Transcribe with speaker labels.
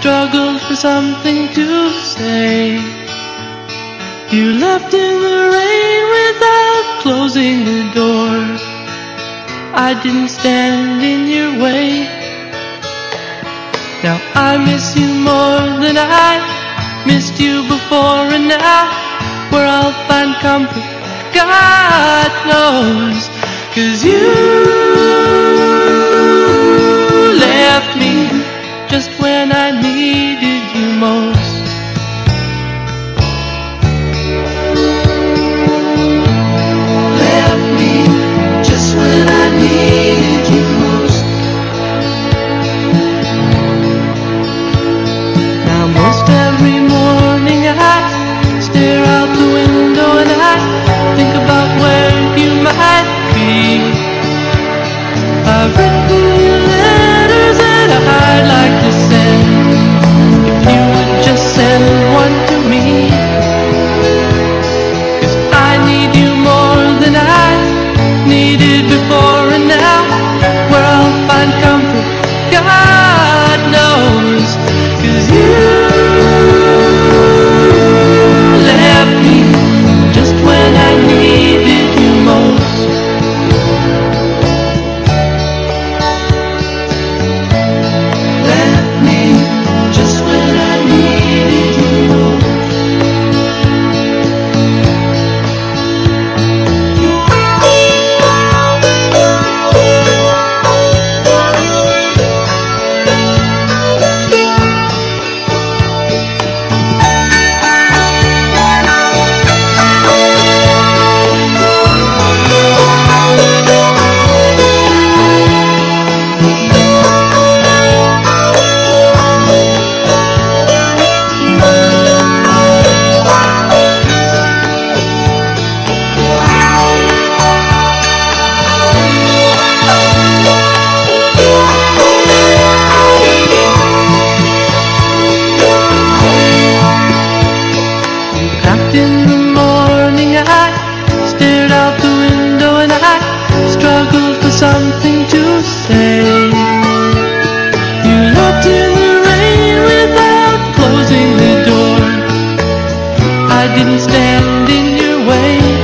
Speaker 1: struggled for something to say. You left in the rain without closing the door. I didn't stand in your way. Now I miss you more than I missed you before, and now where I'll find comfort, God knows. Cause you stare out the window. I didn't stand in your way.